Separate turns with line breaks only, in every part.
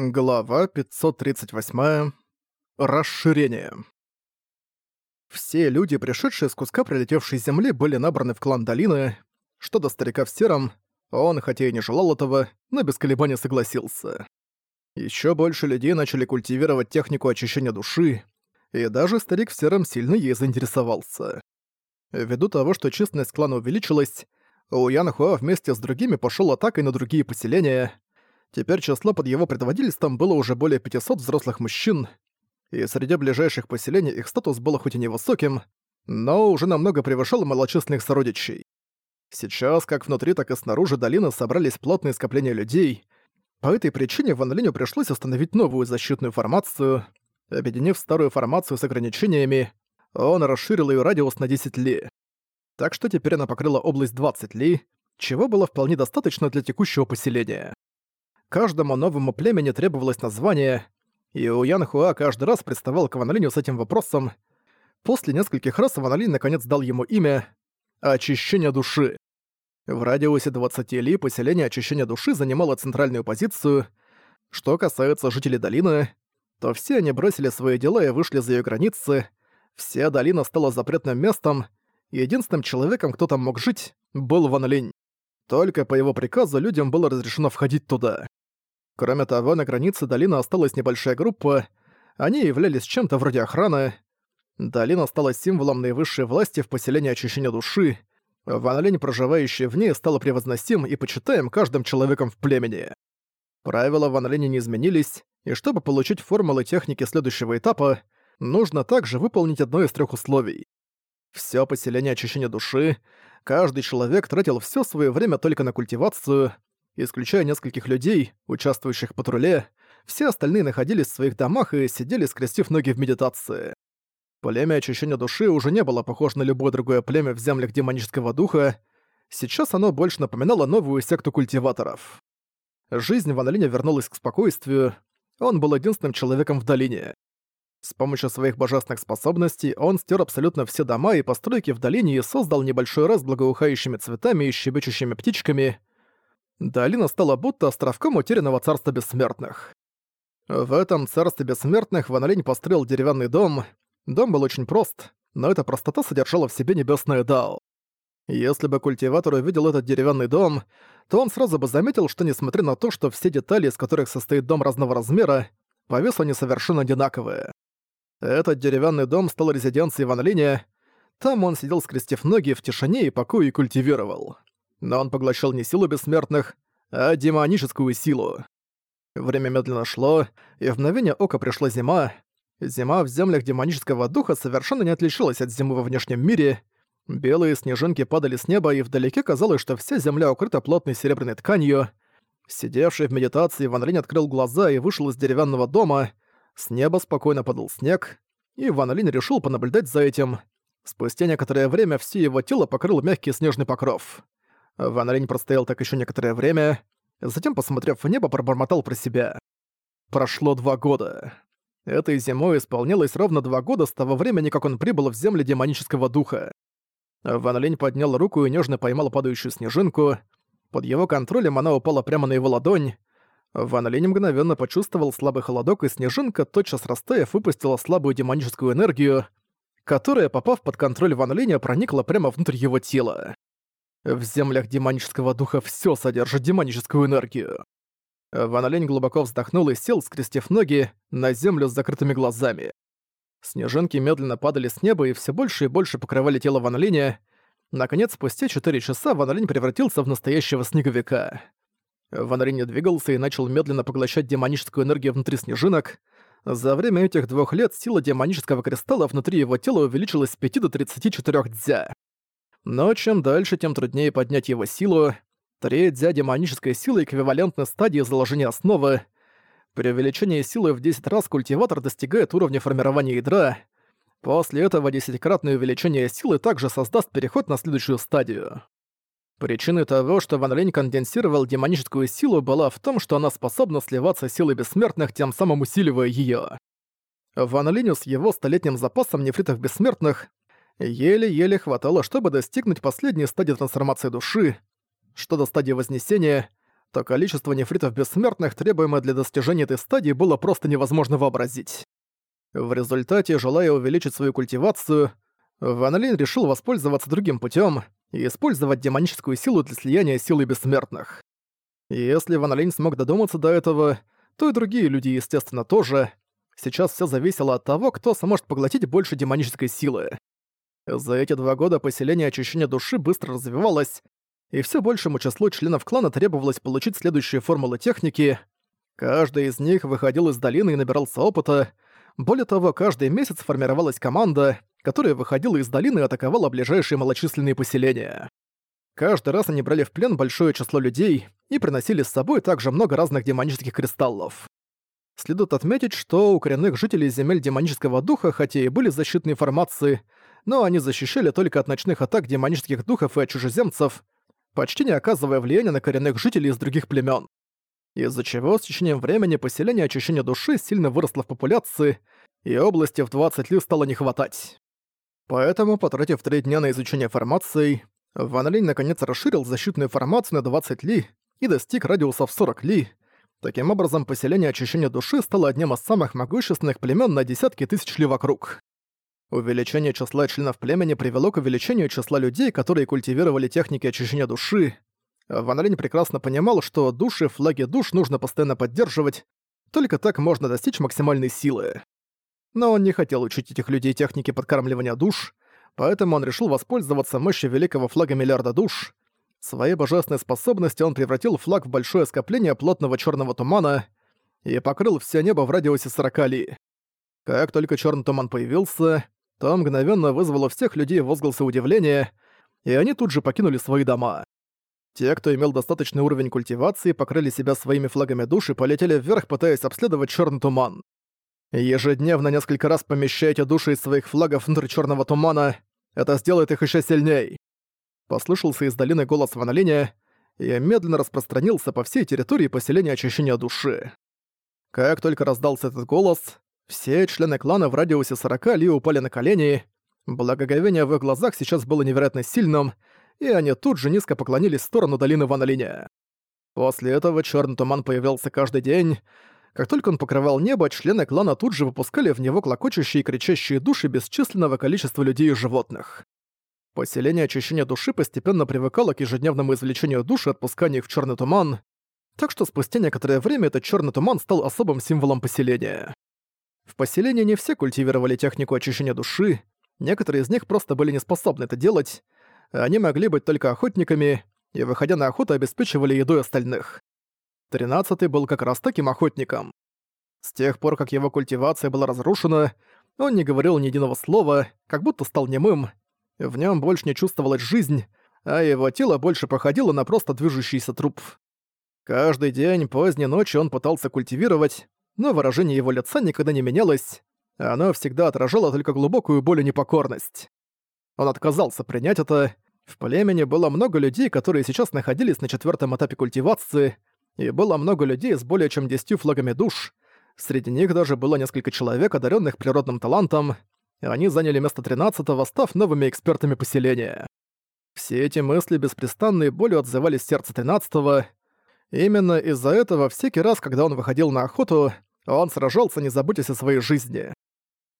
Глава 538. Расширение. Все люди, пришедшие с куска прилетевшей земли, были набраны в клан Долины. Что до старика в сером, он, хотя и не желал этого, но без колебаний согласился. Еще больше людей начали культивировать технику очищения души, и даже старик в сером сильно ей заинтересовался. Ввиду того, что численность клана увеличилась, у Ян Хуа вместе с другими пошел атакой на другие поселения — Теперь число под его предводительством было уже более 500 взрослых мужчин, и среди ближайших поселений их статус был хоть и невысоким, но уже намного превышал малочисленных сородичей. Сейчас, как внутри, так и снаружи долины собрались плотные скопления людей. По этой причине Ван Линю пришлось установить новую защитную формацию. Объединив старую формацию с ограничениями, он расширил ее радиус на 10 ли. Так что теперь она покрыла область 20 ли, чего было вполне достаточно для текущего поселения. Каждому новому племени требовалось название, и у Ян Хуа каждый раз представал к Ван Линю с этим вопросом. После нескольких раз Ван Линь наконец дал ему имя «Очищение души». В радиусе 20 ли поселение очищения души занимало центральную позицию. Что касается жителей долины, то все они бросили свои дела и вышли за ее границы. Вся долина стала запретным местом, и единственным человеком, кто там мог жить, был Ван. Только по его приказу людям было разрешено входить туда. Кроме того, на границе долины осталась небольшая группа, они являлись чем-то вроде охраны. Долина стала символом наивысшей власти в поселении очищения души. Ван Линь, проживающий в ней, стал превозносим и почитаем каждым человеком в племени. Правила Ван Линя не изменились, и чтобы получить формулы техники следующего этапа, нужно также выполнить одно из трех условий. Всё поселение очищения души, каждый человек тратил всё своё время только на культивацию — Исключая нескольких людей, участвующих в патруле, все остальные находились в своих домах и сидели, скрестив ноги в медитации. Племя очищения души уже не было похоже на любое другое племя в землях демонического духа, сейчас оно больше напоминало новую секту культиваторов. Жизнь Ван Линя вернулась к спокойствию, он был единственным человеком в долине. С помощью своих божественных способностей он стер абсолютно все дома и постройки в долине и создал небольшой раз благоухающими цветами и щебечущими птичками, долина стала будто островком утерянного царства бессмертных. В этом царстве бессмертных Ван Линь построил деревянный дом. Дом был очень прост, но эта простота содержала в себе небесное Дао. Если бы культиватор увидел этот деревянный дом, то он сразу бы заметил, что несмотря на то, что все детали, из которых состоит дом разного размера, по весу они совершенно одинаковые. Этот деревянный дом стал резиденцией Ван Линя. Там он сидел скрестив ноги в тишине и покое и культивировал но он поглощал не силу бессмертных, а демоническую силу. Время медленно шло, и в мгновение ока пришла зима. Зима в землях демонического духа совершенно не отличалась от зимы во внешнем мире. Белые снежинки падали с неба, и вдалеке казалось, что вся земля укрыта плотной серебряной тканью. Сидевший в медитации, Ван Линь открыл глаза и вышел из деревянного дома. С неба спокойно падал снег, и Ван Линь решил понаблюдать за этим. Спустя некоторое время все его тело покрыл мягкий снежный покров. Ван Линь простоял так еще некоторое время, затем, посмотрев в небо, пробормотал про себя. Прошло два года. Этой зимой исполнилось ровно два года с того времени, как он прибыл в земли демонического духа. Ван Линь поднял руку и нежно поймал падающую снежинку. Под его контролем она упала прямо на его ладонь. Ван Линь мгновенно почувствовал слабый холодок, и снежинка, тотчас растаяв, выпустила слабую демоническую энергию, которая, попав под контроль Ван Линя, проникла прямо внутрь его тела. В землях демонического духа все содержит демоническую энергию. Ван Лень глубоко вздохнул и сел, скрестив ноги, на землю с закрытыми глазами. Снежинки медленно падали с неба и все больше и больше покрывали тело Ван Линя. Наконец, спустя 4 часа Ван Линь превратился в настоящего снеговика. Ван Линь двигался и начал медленно поглощать демоническую энергию внутри снежинок. За время этих двух лет сила демонического кристалла внутри его тела увеличилась с 5 до 34 дзя. Но чем дальше, тем труднее поднять его силу. Треть дзя демонической силы эквивалентны стадии заложения основы. При увеличении силы в 10 раз культиватор достигает уровня формирования ядра. После этого десятикратное увеличение силы также создаст переход на следующую стадию. Причиной того, что Ван Линь конденсировал демоническую силу, была в том, что она способна сливаться силой бессмертных, тем самым усиливая её. Ван Линю с его столетним запасом нефритов бессмертных еле-еле хватало, чтобы достигнуть последней стадии трансформации души. Что до стадии Вознесения, то количество нефритов бессмертных, требуемое для достижения этой стадии, было просто невозможно вообразить. В результате, желая увеличить свою культивацию, Ван Линь решил воспользоваться другим путем и использовать демоническую силу для слияния силы бессмертных. И если Ван Линь смог додуматься до этого, то и другие люди, естественно, тоже. Сейчас все зависело от того, кто сможет поглотить больше демонической силы. За эти два года поселение очищения души быстро развивалось, и все большему числу членов клана требовалось получить следующие формулы техники. Каждый из них выходил из долины и набирался опыта. Более того, каждый месяц формировалась команда, которая выходила из долины и атаковала ближайшие малочисленные поселения. Каждый раз они брали в плен большое число людей и приносили с собой также много разных демонических кристаллов. Следует отметить, что у коренных жителей земель демонического духа, хотя и были защитные формации, но они защищали только от ночных атак демонических духов и от чужеземцев, почти не оказывая влияния на коренных жителей из других племен. Из-за чего с течением времени поселение очищения души сильно выросло в популяции, и области в 20 ли стало не хватать. Поэтому, потратив три дня на изучение формаций, Ван Линь наконец расширил защитную формацию на 20 ли и достиг радиуса в 40 ли. Таким образом, поселение очищения души стало одним из самых могущественных племен на десятки тысяч ли вокруг. Увеличение числа членов племени привело к увеличению числа людей, которые культивировали техники очищения души. Ван Линь прекрасно понимал, что души, флаги душ нужно постоянно поддерживать, только так можно достичь максимальной силы. Но он не хотел учить этих людей технике подкармливания душ, поэтому он решил воспользоваться мощью великого флага миллиарда душ. Своей божественной способностью он превратил флаг в большое скопление плотного черного тумана и покрыл все небо в радиусе 40 ли. Как только черный туман появился, то мгновенно вызвало всех людей возгласы удивления, и они тут же покинули свои дома. Те, кто имел достаточный уровень культивации, покрыли себя своими флагами душ и полетели вверх, пытаясь обследовать черный туман. Ежедневно несколько раз помещайте души из своих флагов внутрь черного тумана, это сделает их еще сильней. Послышался из долины голос Ванолиня и медленно распространился по всей территории поселения очищения души. Как только раздался этот голос, все члены клана в радиусе 40 ли упали на колени. Благоговение в их глазах сейчас было невероятно сильным, и они тут же низко поклонились в сторону долины Ван. После этого черный туман появлялся каждый день. Как только он покрывал небо, члены клана тут же выпускали в него клокочущие и кричащие души бесчисленного количества людей и животных. Поселение очищения души постепенно привыкало к ежедневному извлечению души и отпусканию их в черный туман, так что спустя некоторое время этот черный туман стал особым символом поселения. В поселении не все культивировали технику очищения души, некоторые из них просто были не способны это делать, они могли быть только охотниками, и, выходя на охоту, обеспечивали едой остальных. Тринадцатый был как раз таким охотником. С тех пор, как его культивация была разрушена, он не говорил ни единого слова, как будто стал немым. В нем больше не чувствовалась жизнь, а его тело больше походило на просто движущийся труп. Каждый день, поздней ночью он пытался культивировать, но выражение его лица никогда не менялось, оно всегда отражало только глубокую боль и непокорность. Он отказался принять это. В племени было много людей, которые сейчас находились на четвертом этапе культивации, и было много людей с более чем десятью флагами душ. Среди них даже было несколько человек, одаренных природным талантом, и они заняли место 13-го, став новыми экспертами поселения. Все эти мысли беспрестанной болью отзывались в сердце 13-го. Именно из-за этого всякий раз, когда он выходил на охоту, он сражался, не заботясь о своей жизни.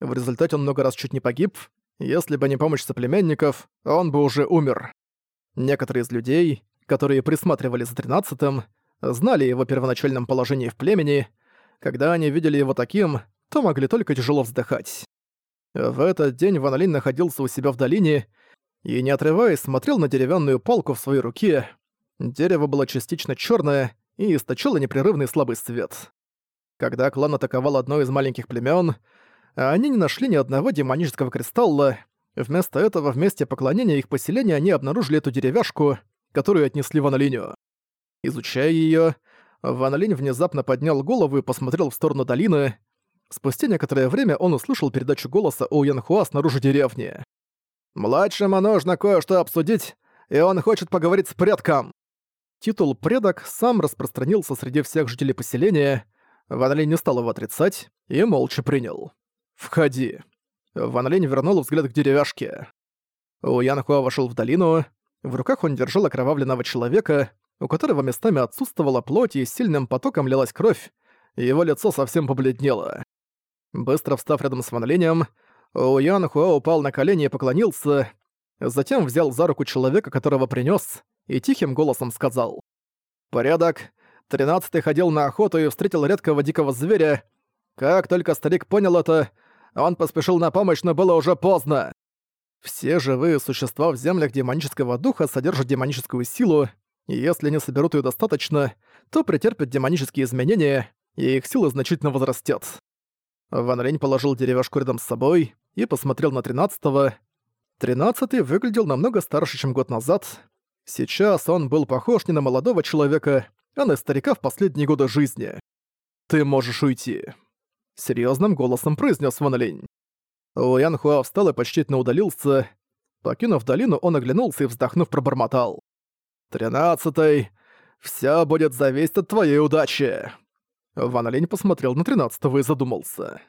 В результате он много раз чуть не погиб. Если бы не помощь соплеменников, он бы уже умер. Некоторые из людей, которые присматривали за тринадцатым, знали его первоначальном положении в племени. Когда они видели его таким, то могли только тяжело вздыхать. В этот день Ван находился у себя в долине и, не отрываясь, смотрел на деревянную палку в своей руке. Дерево было частично черное и источало непрерывный слабый свет. Когда клан атаковал одно из маленьких племен, они не нашли ни одного демонического кристалла. Вместо этого в месте поклонения их поселения они обнаружили эту деревяшку, которую отнесли Ван Линю. Изучая её, Ван Линь внезапно поднял голову и посмотрел в сторону долины. Спустя некоторое время он услышал передачу голоса у Янхуа снаружи деревни. «Младшему нужно кое-что обсудить, и он хочет поговорить с предком!» Титул «предок» сам распространился среди всех жителей поселения, Ван Линь не стал его отрицать и молча принял. «Входи». Ван Линь вернул взгляд к деревяшке. У Ян Хуа вошел в долину. В руках он держал окровавленного человека, у которого местами отсутствовала плоть и сильным потоком лилась кровь, и его лицо совсем побледнело. Быстро встав рядом с Ван Линем, Ян Хуа упал на колени и поклонился, затем взял за руку человека, которого принес, и тихим голосом сказал. «Порядок. Тринадцатый ходил на охоту и встретил редкого дикого зверя. Как только старик понял это, он поспешил на помощь, но было уже поздно. Все живые существа в землях демонического духа содержат демоническую силу, если не соберут ее достаточно, то претерпят демонические изменения, и их сила значительно возрастет. Ван Лень положил деревяшку рядом с собой и посмотрел на тринадцатого. Тринадцатый выглядел намного старше, чем год назад. Сейчас он был похож не на молодого человека, а на старика в последние годы жизни. «Ты можешь уйти», — серьезным голосом произнес Ван Линь. Уян Хуа встал и почтительно удалился. Покинув долину, он оглянулся и, вздохнув, пробормотал. «Тринадцатый, всё будет зависеть от твоей удачи!» Ван Линь посмотрел на тринадцатого и задумался.